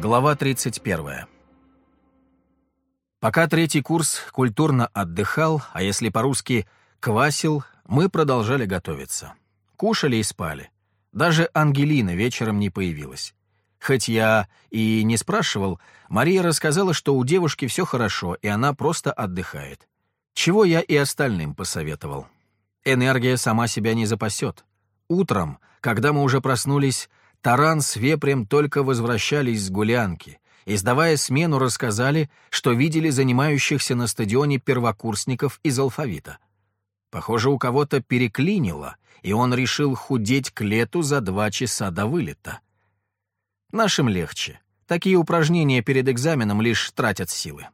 Глава 31. Пока третий курс культурно отдыхал, а если по-русски «квасил», мы продолжали готовиться. Кушали и спали. Даже Ангелина вечером не появилась. Хоть я и не спрашивал, Мария рассказала, что у девушки все хорошо, и она просто отдыхает. Чего я и остальным посоветовал. Энергия сама себя не запасет. Утром, когда мы уже проснулись, Таран с Вепрем только возвращались с гулянки, и, сдавая смену, рассказали, что видели занимающихся на стадионе первокурсников из алфавита. Похоже, у кого-то переклинило, и он решил худеть к лету за два часа до вылета. Нашим легче. Такие упражнения перед экзаменом лишь тратят силы.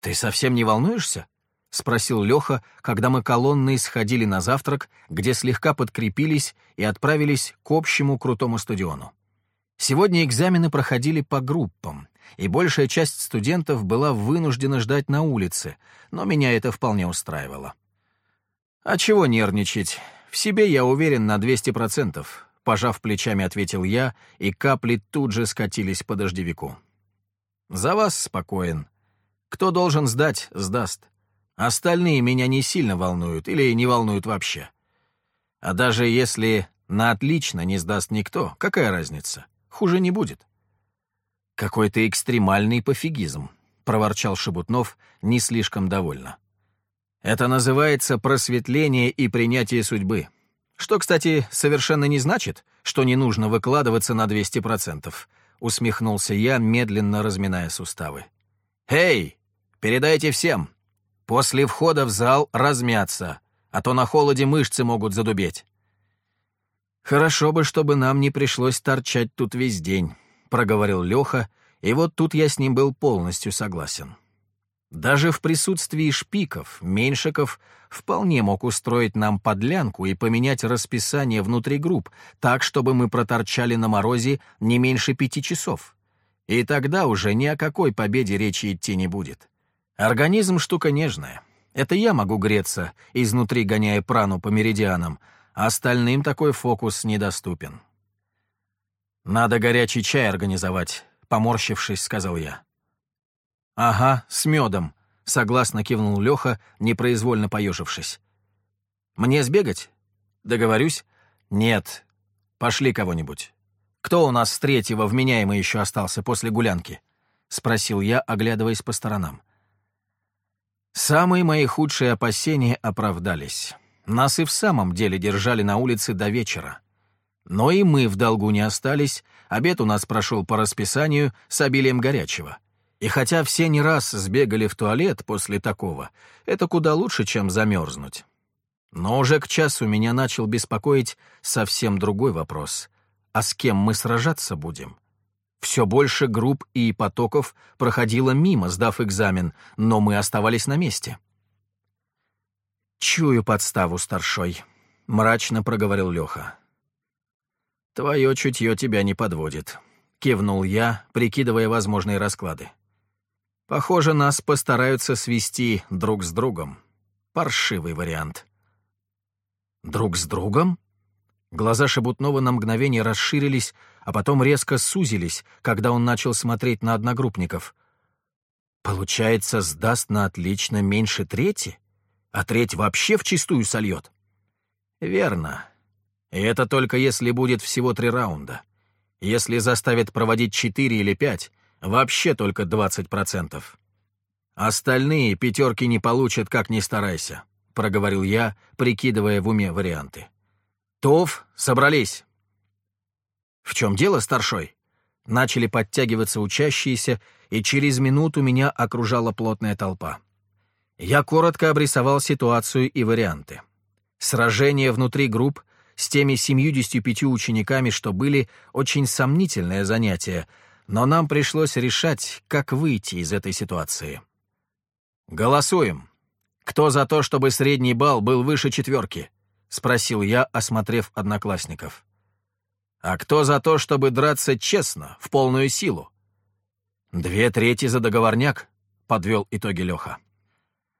«Ты совсем не волнуешься?» — спросил Леха, когда мы колонной сходили на завтрак, где слегка подкрепились и отправились к общему крутому стадиону. Сегодня экзамены проходили по группам, и большая часть студентов была вынуждена ждать на улице, но меня это вполне устраивало. «А чего нервничать? В себе я уверен на 200%, — пожав плечами, ответил я, и капли тут же скатились по дождевику. «За вас спокоен. Кто должен сдать, сдаст. Остальные меня не сильно волнуют или не волнуют вообще. А даже если на отлично не сдаст никто, какая разница? Хуже не будет. Какой-то экстремальный пофигизм, проворчал Шебутнов, не слишком довольно. Это называется просветление и принятие судьбы. Что, кстати, совершенно не значит, что не нужно выкладываться на 200%, усмехнулся я, медленно разминая суставы. «Эй, передайте всем, После входа в зал размяться, а то на холоде мышцы могут задубеть. «Хорошо бы, чтобы нам не пришлось торчать тут весь день», — проговорил Леха, и вот тут я с ним был полностью согласен. Даже в присутствии шпиков Меньшиков вполне мог устроить нам подлянку и поменять расписание внутри групп так, чтобы мы проторчали на морозе не меньше пяти часов. И тогда уже ни о какой победе речи идти не будет. Организм — штука нежная. Это я могу греться, изнутри гоняя прану по меридианам, а остальным такой фокус недоступен. «Надо горячий чай организовать», — поморщившись, сказал я. «Ага, с медом», — согласно кивнул Леха, непроизвольно поежившись. «Мне сбегать? Договорюсь?» «Нет. Пошли кого-нибудь. Кто у нас с третьего вменяемый еще остался после гулянки?» — спросил я, оглядываясь по сторонам. Самые мои худшие опасения оправдались. Нас и в самом деле держали на улице до вечера. Но и мы в долгу не остались, обед у нас прошел по расписанию с обилием горячего. И хотя все не раз сбегали в туалет после такого, это куда лучше, чем замерзнуть. Но уже к часу меня начал беспокоить совсем другой вопрос. А с кем мы сражаться будем? — все больше групп и потоков проходило мимо, сдав экзамен, но мы оставались на месте. «Чую подставу, старшой», — мрачно проговорил Леха. «Твое чутье тебя не подводит», — кивнул я, прикидывая возможные расклады. «Похоже, нас постараются свести друг с другом. Паршивый вариант». «Друг с другом?» Глаза Шебутнова на мгновение расширились, а потом резко сузились, когда он начал смотреть на одногруппников. Получается, сдаст на отлично меньше трети? А треть вообще вчистую сольет? Верно. И это только если будет всего три раунда. Если заставят проводить четыре или пять, вообще только двадцать процентов. Остальные пятерки не получат, как ни старайся, проговорил я, прикидывая в уме варианты. «Тов, собрались!» «В чем дело, старшой?» Начали подтягиваться учащиеся, и через минуту меня окружала плотная толпа. Я коротко обрисовал ситуацию и варианты. Сражение внутри групп с теми 75 учениками, что были, очень сомнительное занятие, но нам пришлось решать, как выйти из этой ситуации. «Голосуем. Кто за то, чтобы средний балл был выше четверки?» — спросил я, осмотрев одноклассников. А кто за то, чтобы драться честно, в полную силу? Две трети за договорняк, подвел итоги Леха.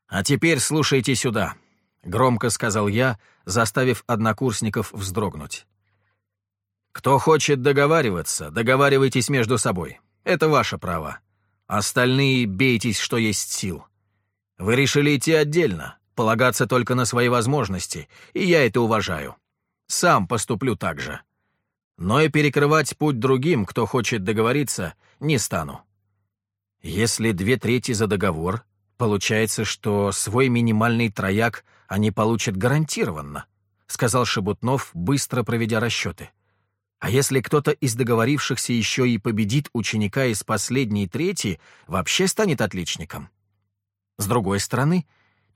А теперь слушайте сюда, громко сказал я, заставив однокурсников вздрогнуть. Кто хочет договариваться, договаривайтесь между собой. Это ваше право. Остальные бейтесь, что есть сил. Вы решили идти отдельно, полагаться только на свои возможности, и я это уважаю. Сам поступлю так же. Но и перекрывать путь другим, кто хочет договориться, не стану. Если две трети за договор, получается, что свой минимальный трояк они получат гарантированно, сказал Шебутнов, быстро проведя расчеты. А если кто-то из договорившихся еще и победит ученика из последней трети, вообще станет отличником. С другой стороны,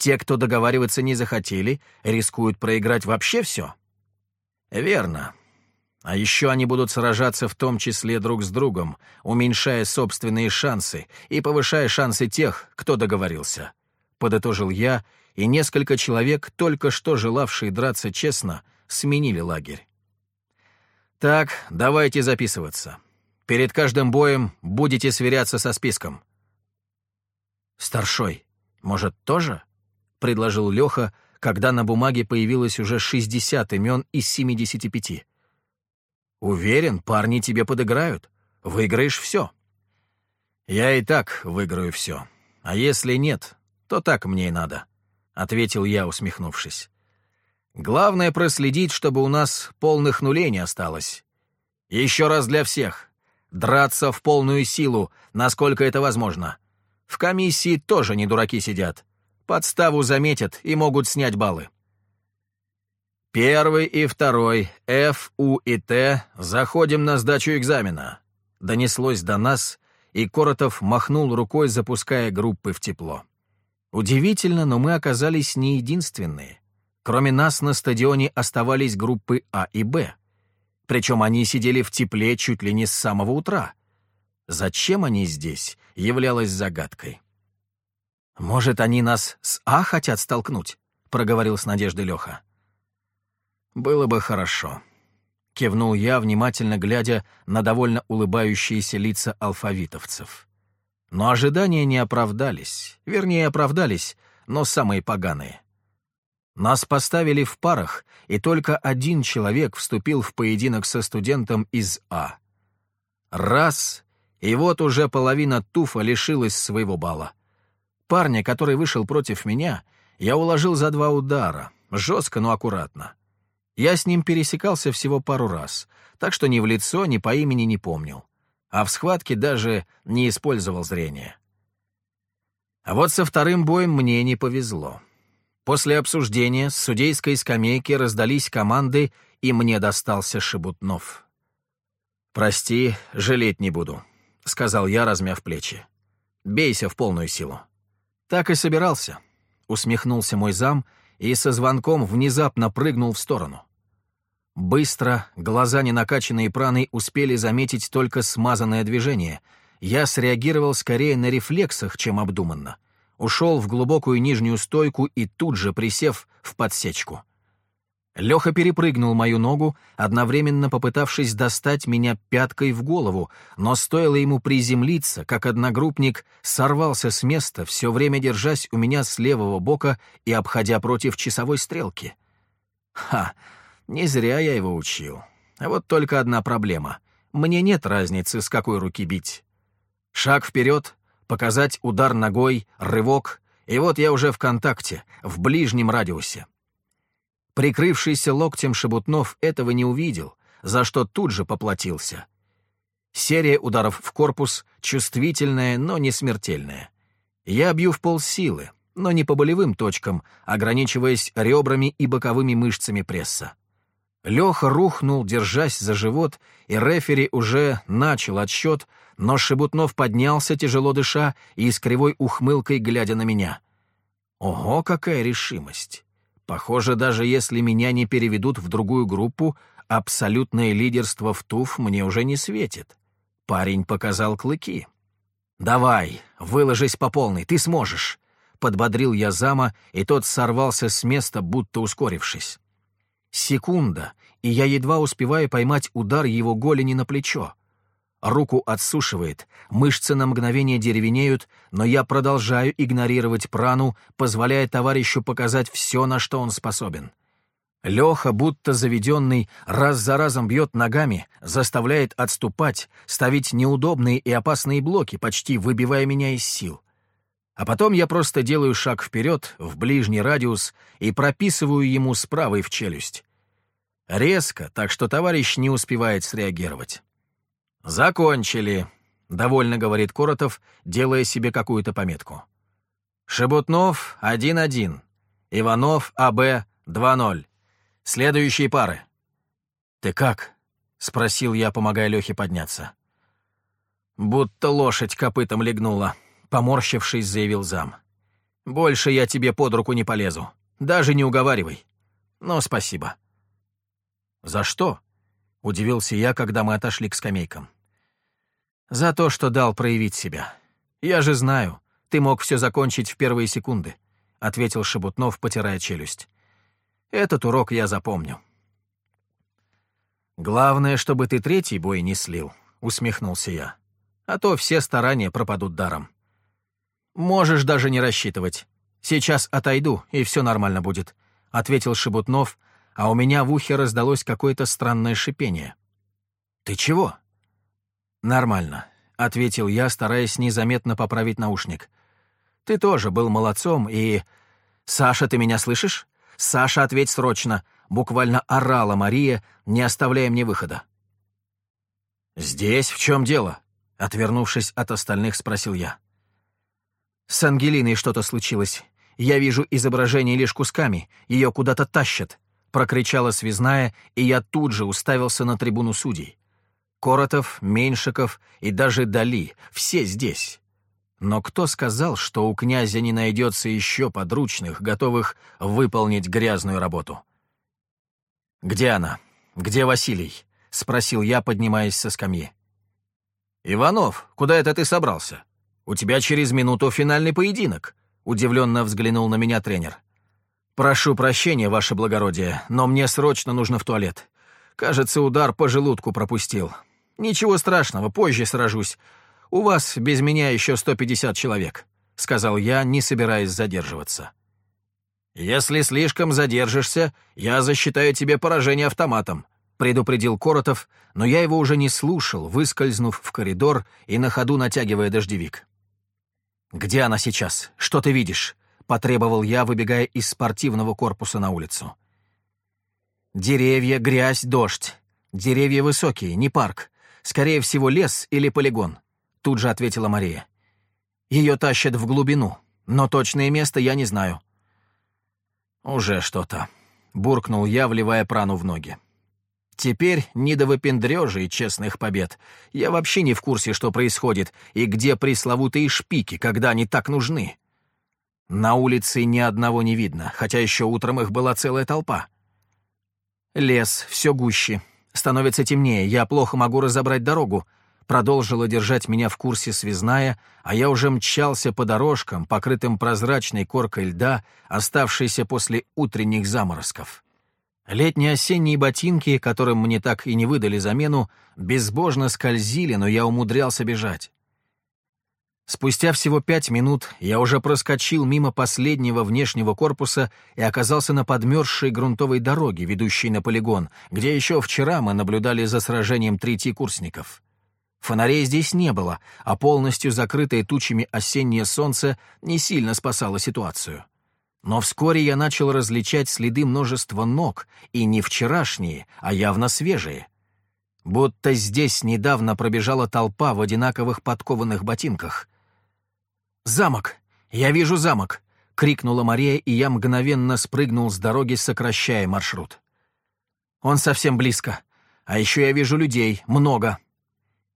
те, кто договариваться не захотели, рискуют проиграть вообще все. Верно. А еще они будут сражаться в том числе друг с другом, уменьшая собственные шансы и повышая шансы тех, кто договорился. Подытожил я, и несколько человек, только что желавшие драться честно, сменили лагерь. Так, давайте записываться. Перед каждым боем будете сверяться со списком. Старшой, может, тоже? Предложил Леха, когда на бумаге появилось уже 60 имен из 75. Уверен, парни тебе подыграют. Выиграешь все. Я и так выиграю все. А если нет, то так мне и надо, — ответил я, усмехнувшись. Главное проследить, чтобы у нас полных нулей не осталось. Еще раз для всех. Драться в полную силу, насколько это возможно. В комиссии тоже не дураки сидят. Подставу заметят и могут снять баллы. Первый и второй, Ф, У и Т, заходим на сдачу экзамена. Донеслось до нас, и Коротов махнул рукой, запуская группы в тепло. Удивительно, но мы оказались не единственные. Кроме нас на стадионе оставались группы А и Б. Причем они сидели в тепле чуть ли не с самого утра. Зачем они здесь, являлось загадкой. «Может, они нас с А хотят столкнуть?» — проговорил с надеждой Леха. «Было бы хорошо», — кивнул я, внимательно глядя на довольно улыбающиеся лица алфавитовцев. Но ожидания не оправдались, вернее, оправдались, но самые поганые. Нас поставили в парах, и только один человек вступил в поединок со студентом из А. Раз, и вот уже половина туфа лишилась своего бала. Парня, который вышел против меня, я уложил за два удара, жестко, но аккуратно. Я с ним пересекался всего пару раз, так что ни в лицо, ни по имени не помнил. А в схватке даже не использовал зрение. А вот со вторым боем мне не повезло. После обсуждения с судейской скамейки раздались команды, и мне достался Шебутнов. «Прости, жалеть не буду», — сказал я, размяв плечи. «Бейся в полную силу». «Так и собирался», — усмехнулся мой зам и со звонком внезапно прыгнул в сторону. Быстро, глаза не накачанные праной успели заметить только смазанное движение. Я среагировал скорее на рефлексах, чем обдуманно. Ушел в глубокую нижнюю стойку и тут же присев в подсечку. Леха перепрыгнул мою ногу, одновременно попытавшись достать меня пяткой в голову, но стоило ему приземлиться, как одногруппник сорвался с места, все время держась у меня с левого бока и обходя против часовой стрелки. Ха, не зря я его учил. Вот только одна проблема. Мне нет разницы, с какой руки бить. Шаг вперед, показать удар ногой, рывок, и вот я уже в контакте, в ближнем радиусе. Прикрывшийся локтем Шебутнов этого не увидел, за что тут же поплатился. Серия ударов в корпус, чувствительная, но не смертельная. Я бью в полсилы, но не по болевым точкам, ограничиваясь ребрами и боковыми мышцами пресса. Леха рухнул, держась за живот, и рефери уже начал отсчет, но Шебутнов поднялся, тяжело дыша, и с кривой ухмылкой глядя на меня. Ого, какая решимость! Похоже, даже если меня не переведут в другую группу, абсолютное лидерство в ТУФ мне уже не светит. Парень показал клыки. «Давай, выложись по полной, ты сможешь!» Подбодрил я зама, и тот сорвался с места, будто ускорившись. Секунда, и я едва успеваю поймать удар его голени на плечо. Руку отсушивает, мышцы на мгновение деревенеют, но я продолжаю игнорировать прану, позволяя товарищу показать все, на что он способен. Леха, будто заведенный, раз за разом бьет ногами, заставляет отступать, ставить неудобные и опасные блоки, почти выбивая меня из сил. А потом я просто делаю шаг вперед, в ближний радиус, и прописываю ему с правой в челюсть. Резко, так что товарищ не успевает среагировать. «Закончили», — довольно говорит Коротов, делая себе какую-то пометку. «Шебутнов 1-1, Иванов АБ 2-0. Следующие пары». «Ты как?» — спросил я, помогая Лехе подняться. «Будто лошадь копытом легнула», — поморщившись, заявил зам. «Больше я тебе под руку не полезу. Даже не уговаривай. Но спасибо». «За что?» — удивился я, когда мы отошли к скамейкам. «За то, что дал проявить себя. Я же знаю, ты мог все закончить в первые секунды», — ответил Шебутнов, потирая челюсть. Этот урок я запомню. «Главное, чтобы ты третий бой не слил», — усмехнулся я. «А то все старания пропадут даром». «Можешь даже не рассчитывать. Сейчас отойду, и все нормально будет», — ответил Шебутнов, а у меня в ухе раздалось какое-то странное шипение. «Ты чего?» «Нормально», — ответил я, стараясь незаметно поправить наушник. «Ты тоже был молодцом, и... Саша, ты меня слышишь?» «Саша, ответь срочно!» — буквально орала Мария, не оставляя мне выхода. «Здесь в чем дело?» — отвернувшись от остальных, спросил я. «С Ангелиной что-то случилось. Я вижу изображение лишь кусками, ее куда-то тащат», — прокричала связная, и я тут же уставился на трибуну судей. Коротов, Меньшиков и даже Дали — все здесь. Но кто сказал, что у князя не найдется еще подручных, готовых выполнить грязную работу? «Где она? Где Василий?» — спросил я, поднимаясь со скамьи. «Иванов, куда это ты собрался? У тебя через минуту финальный поединок», — удивленно взглянул на меня тренер. «Прошу прощения, ваше благородие, но мне срочно нужно в туалет. Кажется, удар по желудку пропустил. Ничего страшного, позже сражусь. «У вас без меня еще 150 человек», — сказал я, не собираясь задерживаться. «Если слишком задержишься, я засчитаю тебе поражение автоматом», — предупредил Коротов, но я его уже не слушал, выскользнув в коридор и на ходу натягивая дождевик. «Где она сейчас? Что ты видишь?» — потребовал я, выбегая из спортивного корпуса на улицу. «Деревья, грязь, дождь. Деревья высокие, не парк. Скорее всего, лес или полигон тут же ответила Мария. Ее тащат в глубину, но точное место я не знаю. Уже что-то, буркнул я, вливая прану в ноги. Теперь не до выпендрежа и честных побед. Я вообще не в курсе, что происходит, и где пресловутые шпики, когда они так нужны. На улице ни одного не видно, хотя еще утром их была целая толпа. Лес все гуще. Становится темнее, я плохо могу разобрать дорогу, продолжила держать меня в курсе связная, а я уже мчался по дорожкам, покрытым прозрачной коркой льда, оставшейся после утренних заморозков. Летние осенние ботинки, которым мне так и не выдали замену, безбожно скользили, но я умудрялся бежать. Спустя всего пять минут я уже проскочил мимо последнего внешнего корпуса и оказался на подмерзшей грунтовой дороге, ведущей на полигон, где еще вчера мы наблюдали за сражением третьекурсников. Фонарей здесь не было, а полностью закрытое тучами осеннее солнце не сильно спасало ситуацию. Но вскоре я начал различать следы множества ног, и не вчерашние, а явно свежие. Будто здесь недавно пробежала толпа в одинаковых подкованных ботинках. «Замок! Я вижу замок!» — крикнула Мария, и я мгновенно спрыгнул с дороги, сокращая маршрут. «Он совсем близко. А еще я вижу людей, много,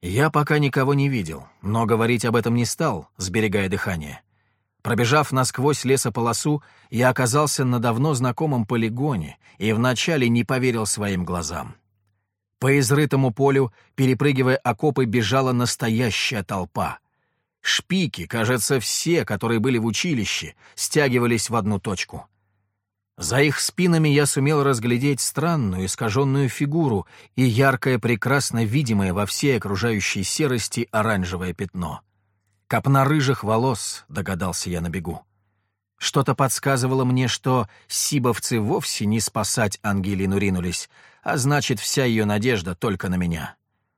я пока никого не видел, но говорить об этом не стал, сберегая дыхание. Пробежав насквозь лесополосу, я оказался на давно знакомом полигоне и вначале не поверил своим глазам. По изрытому полю, перепрыгивая окопы, бежала настоящая толпа. Шпики, кажется, все, которые были в училище, стягивались в одну точку. За их спинами я сумел разглядеть странную искаженную фигуру и яркое, прекрасно видимое во всей окружающей серости оранжевое пятно. Копна рыжих волос, догадался я на бегу. Что-то подсказывало мне, что сибовцы вовсе не спасать Ангелину ринулись, а значит, вся ее надежда только на меня.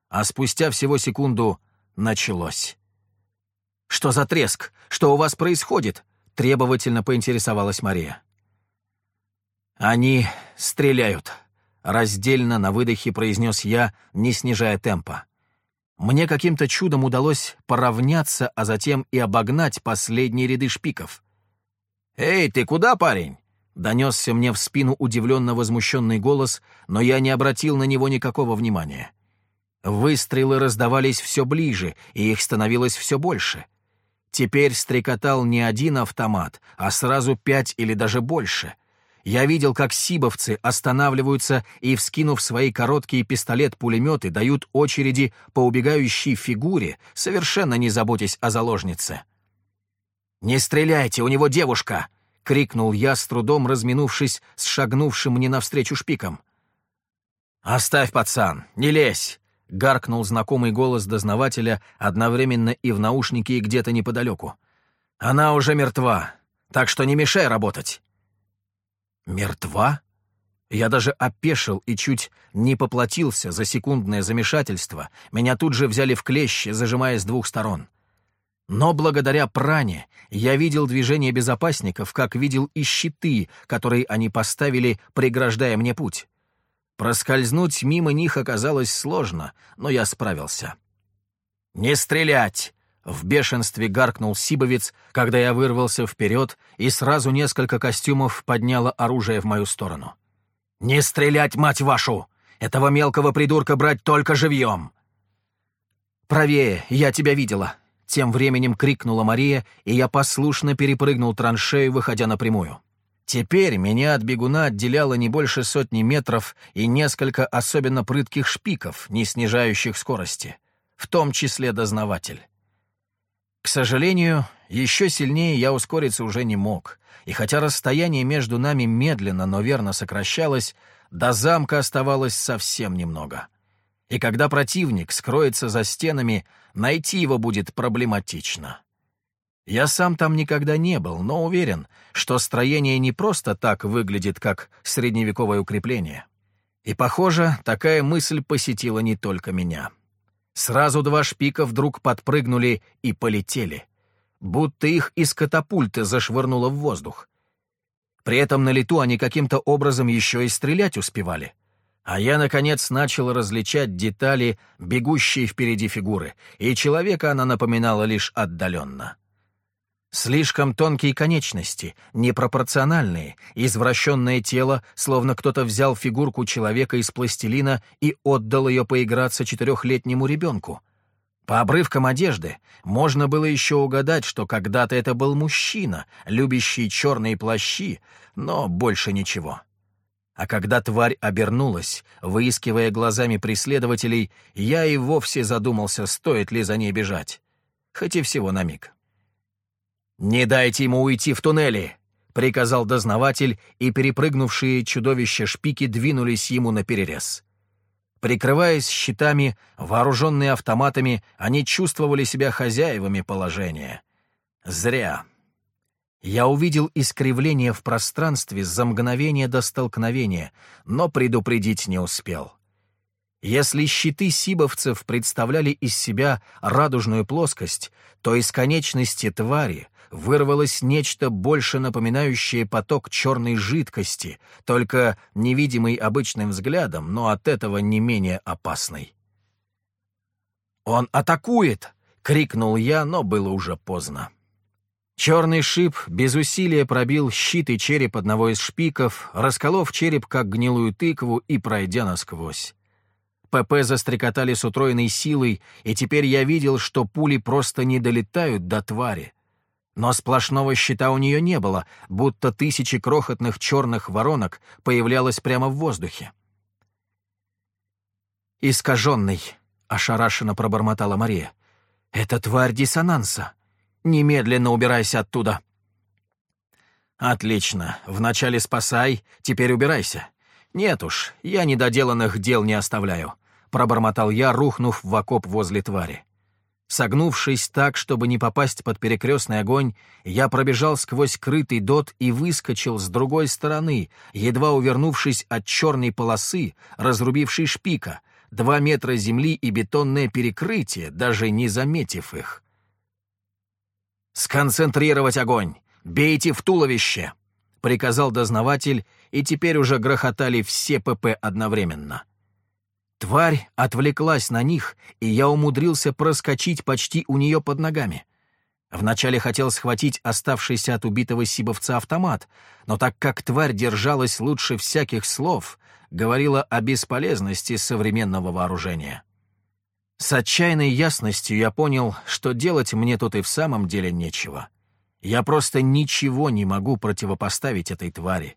А спустя всего секунду началось. «Что за треск? Что у вас происходит?» — требовательно поинтересовалась Мария. «Они стреляют», — раздельно на выдохе произнес я, не снижая темпа. Мне каким-то чудом удалось поравняться, а затем и обогнать последние ряды шпиков. «Эй, ты куда, парень?» — донесся мне в спину удивленно возмущенный голос, но я не обратил на него никакого внимания. Выстрелы раздавались все ближе, и их становилось все больше. Теперь стрекотал не один автомат, а сразу пять или даже больше — я видел, как сибовцы останавливаются и, вскинув свои короткие пистолет-пулеметы, дают очереди по убегающей фигуре, совершенно не заботясь о заложнице. «Не стреляйте, у него девушка!» — крикнул я, с трудом разминувшись с шагнувшим мне навстречу шпиком. «Оставь, пацан, не лезь!» — гаркнул знакомый голос дознавателя одновременно и в наушнике, и где-то неподалеку. «Она уже мертва, так что не мешай работать!» Мертва? Я даже опешил и чуть не поплатился за секундное замешательство. Меня тут же взяли в клещи, зажимая с двух сторон. Но благодаря пране я видел движение безопасников, как видел и щиты, которые они поставили, преграждая мне путь. Проскользнуть мимо них оказалось сложно, но я справился. «Не стрелять!» В бешенстве гаркнул Сибовец, когда я вырвался вперед, и сразу несколько костюмов подняло оружие в мою сторону. «Не стрелять, мать вашу! Этого мелкого придурка брать только живьем!» «Правее, я тебя видела!» Тем временем крикнула Мария, и я послушно перепрыгнул траншею, выходя напрямую. Теперь меня от бегуна отделяло не больше сотни метров и несколько особенно прытких шпиков, не снижающих скорости, в том числе дознаватель. К сожалению, еще сильнее я ускориться уже не мог, и хотя расстояние между нами медленно, но верно сокращалось, до замка оставалось совсем немного. И когда противник скроется за стенами, найти его будет проблематично. Я сам там никогда не был, но уверен, что строение не просто так выглядит, как средневековое укрепление. И, похоже, такая мысль посетила не только меня. Сразу два шпика вдруг подпрыгнули и полетели, будто их из катапульты зашвырнуло в воздух. При этом на лету они каким-то образом еще и стрелять успевали. А я, наконец, начал различать детали бегущей впереди фигуры, и человека она напоминала лишь отдаленно. Слишком тонкие конечности, непропорциональные, извращенное тело, словно кто-то взял фигурку человека из пластилина и отдал ее поиграться четырехлетнему ребенку. По обрывкам одежды можно было еще угадать, что когда-то это был мужчина, любящий черные плащи, но больше ничего. А когда тварь обернулась, выискивая глазами преследователей, я и вовсе задумался, стоит ли за ней бежать. Хоть и всего на миг. «Не дайте ему уйти в туннели!» — приказал дознаватель, и перепрыгнувшие чудовища шпики двинулись ему на перерез. Прикрываясь щитами, вооруженные автоматами, они чувствовали себя хозяевами положения. Зря. Я увидел искривление в пространстве за мгновение до столкновения, но предупредить не успел. Если щиты сибовцев представляли из себя радужную плоскость, то из конечности твари вырвалось нечто больше напоминающее поток черной жидкости, только невидимый обычным взглядом, но от этого не менее опасный. «Он атакует!» — крикнул я, но было уже поздно. Черный шип без усилия пробил щит и череп одного из шпиков, расколов череп как гнилую тыкву и пройдя насквозь. ПП застрекотали с утроенной силой, и теперь я видел, что пули просто не долетают до твари. Но сплошного щита у нее не было, будто тысячи крохотных черных воронок появлялось прямо в воздухе. «Искаженный», — ошарашенно пробормотала Мария. «Это тварь диссонанса. Немедленно убирайся оттуда». «Отлично. Вначале спасай, теперь убирайся. Нет уж, я недоделанных дел не оставляю», — пробормотал я, рухнув в окоп возле твари. Согнувшись так, чтобы не попасть под перекрестный огонь, я пробежал сквозь крытый дот и выскочил с другой стороны, едва увернувшись от черной полосы, разрубившей шпика, два метра земли и бетонное перекрытие, даже не заметив их. «Сконцентрировать огонь! Бейте в туловище!» — приказал дознаватель, и теперь уже грохотали все ПП одновременно. Тварь отвлеклась на них, и я умудрился проскочить почти у нее под ногами. Вначале хотел схватить оставшийся от убитого сибовца автомат, но так как тварь держалась лучше всяких слов, говорила о бесполезности современного вооружения. С отчаянной ясностью я понял, что делать мне тут и в самом деле нечего. Я просто ничего не могу противопоставить этой твари.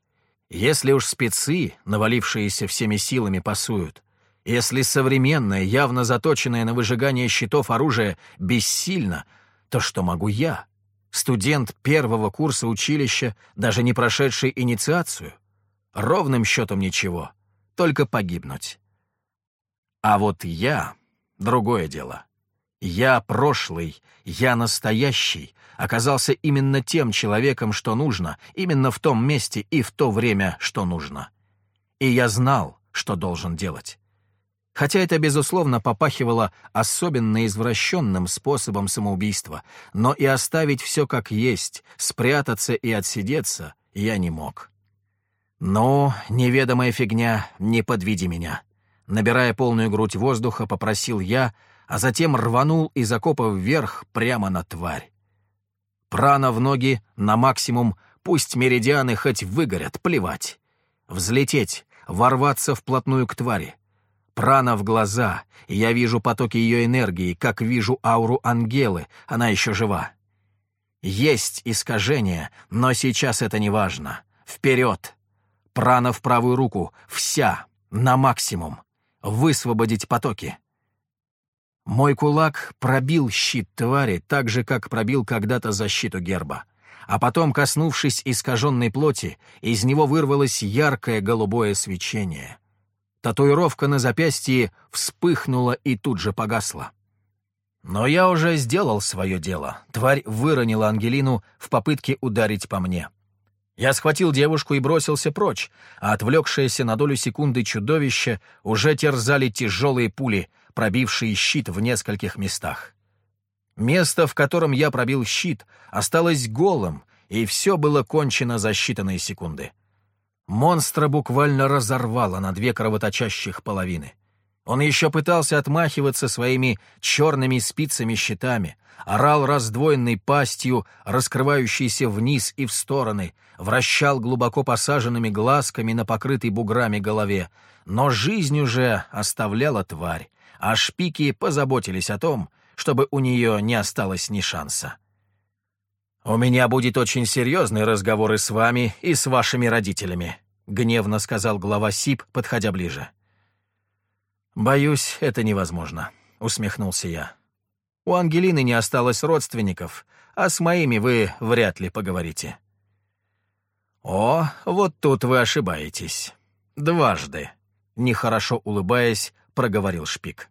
Если уж спецы, навалившиеся всеми силами, пасуют, если современное, явно заточенное на выжигание щитов оружие бессильно, то что могу я, студент первого курса училища, даже не прошедший инициацию? Ровным счетом ничего, только погибнуть. А вот я — другое дело. Я прошлый, я настоящий, оказался именно тем человеком, что нужно, именно в том месте и в то время, что нужно. И я знал, что должен делать. Хотя это, безусловно, попахивало особенно извращенным способом самоубийства, но и оставить все как есть, спрятаться и отсидеться я не мог. «Ну, неведомая фигня, не подведи меня». Набирая полную грудь воздуха, попросил я, а затем рванул из окопа вверх прямо на тварь. Прана в ноги, на максимум, пусть меридианы хоть выгорят, плевать. Взлететь, ворваться вплотную к твари, Прана в глаза, я вижу потоки ее энергии, как вижу ауру Ангелы, она еще жива. Есть искажение, но сейчас это не важно. Вперед! Прана в правую руку, вся, на максимум. Высвободить потоки. Мой кулак пробил щит твари так же, как пробил когда-то защиту герба. А потом, коснувшись искаженной плоти, из него вырвалось яркое голубое свечение. Татуировка на запястье вспыхнула и тут же погасла. Но я уже сделал свое дело. Тварь выронила Ангелину в попытке ударить по мне. Я схватил девушку и бросился прочь, а отвлекшееся на долю секунды чудовище уже терзали тяжелые пули, пробившие щит в нескольких местах. Место, в котором я пробил щит, осталось голым, и все было кончено за считанные секунды. Монстра буквально разорвало на две кровоточащих половины. Он еще пытался отмахиваться своими черными спицами-щитами, орал раздвоенной пастью, раскрывающейся вниз и в стороны, вращал глубоко посаженными глазками на покрытой буграми голове, но жизнь уже оставляла тварь, а шпики позаботились о том, чтобы у нее не осталось ни шанса. «У меня будет очень серьезный разговор и с вами, и с вашими родителями», — гневно сказал глава СИП, подходя ближе. «Боюсь, это невозможно», — усмехнулся я. «У Ангелины не осталось родственников, а с моими вы вряд ли поговорите». «О, вот тут вы ошибаетесь. Дважды», — нехорошо улыбаясь, проговорил Шпик.